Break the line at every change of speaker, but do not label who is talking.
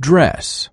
dress.